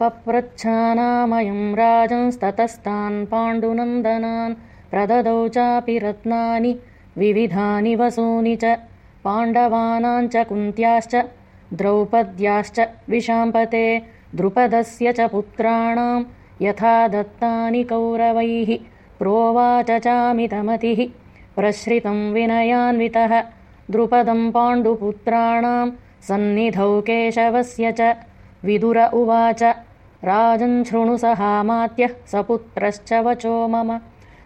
पप्रच्छानामयं राजंस्ततस्तान् पाण्डुनन्दनान् प्रददौ चापि रत्नानि विविधानि वसूनि च पाण्डवानां च कुन्त्याश्च द्रौपद्याश्च विशाम्पते द्रुपदस्य च पुत्राणां यथा दत्तानि कौरवैः प्रोवाच चामितमतिः प्रश्रितं विनयान्वितः द्रुपदं पाण्डुपुत्राणां सन्निधौ केशवस्य च विदुर उवाच राजन् सहामात्यः सपुत्रश्च वचो मम।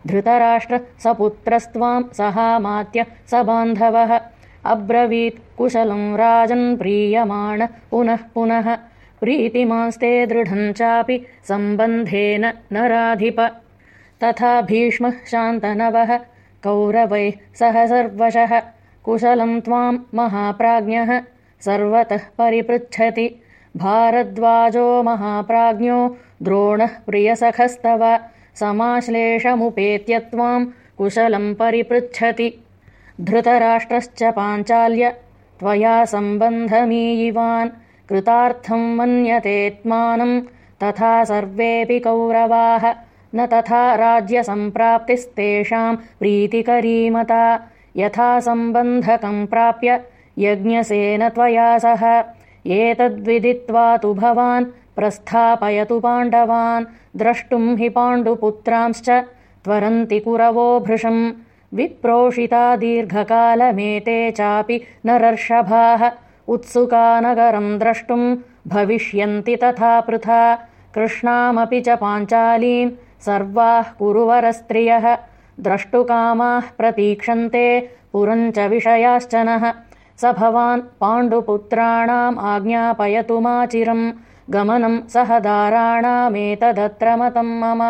धृतराष्ट्र सपुत्रस्त्वां सहामात्यः स बान्धवः। अब्रवीत् कुशलं राजन् प्रीयमाण पुनः पुनः। प्रीतिमांस्ते दृढं चापि सम्बन्धेन नराधिप। तथा भीष्मः शान्तनवः कौरवैः सह सर्वशः। कुशलं त्वां महाप्राज्ञः सर्वतः परिपृच्छति भारद्वाजो महाप्राज्ञो द्रोणः प्रियसखस्तव। समाश्लेषमुपेत्य त्वां कुशलं परिपृच्छति। धृतराष्ट्रश्च पाञ्चाल्य त्वया सम्बन्धमीयिवान् कृतार्थं मन्यतेत्मानं तथा सर्वेऽपि कौरवाः। न तथा राज्यसम्प्राप्तिस्तेषां प्रीतिकरीमता। यथा सम्बन्धकं प्राप्य यज्ञसेन त्वया सह एतद्विदित्वा तु भवान् प्रस्थापयतु पाण्डवान् द्रष्टुं हि पाण्डुपुत्रांश्च त्वरन्ति कुरवो भृशम्। विप्रोषिता दीर्घकालमेते चापि नरर्षभाः उत्सुकानगरम् द्रष्टुम् भविष्यन्ति तथा पृथा। कृष्णामपि च पाञ्चालीम् सर्वाः कुरुवरस्त्रियः। द्रष्टुकामाः प्रतीक्षन्ते पुरञ्च विषयाश्च नः स भवान् पाण्डुपुत्राणाम् आज्ञापयतु माचिरम् गमनं सह दाराणामेतदत्र मतम् मम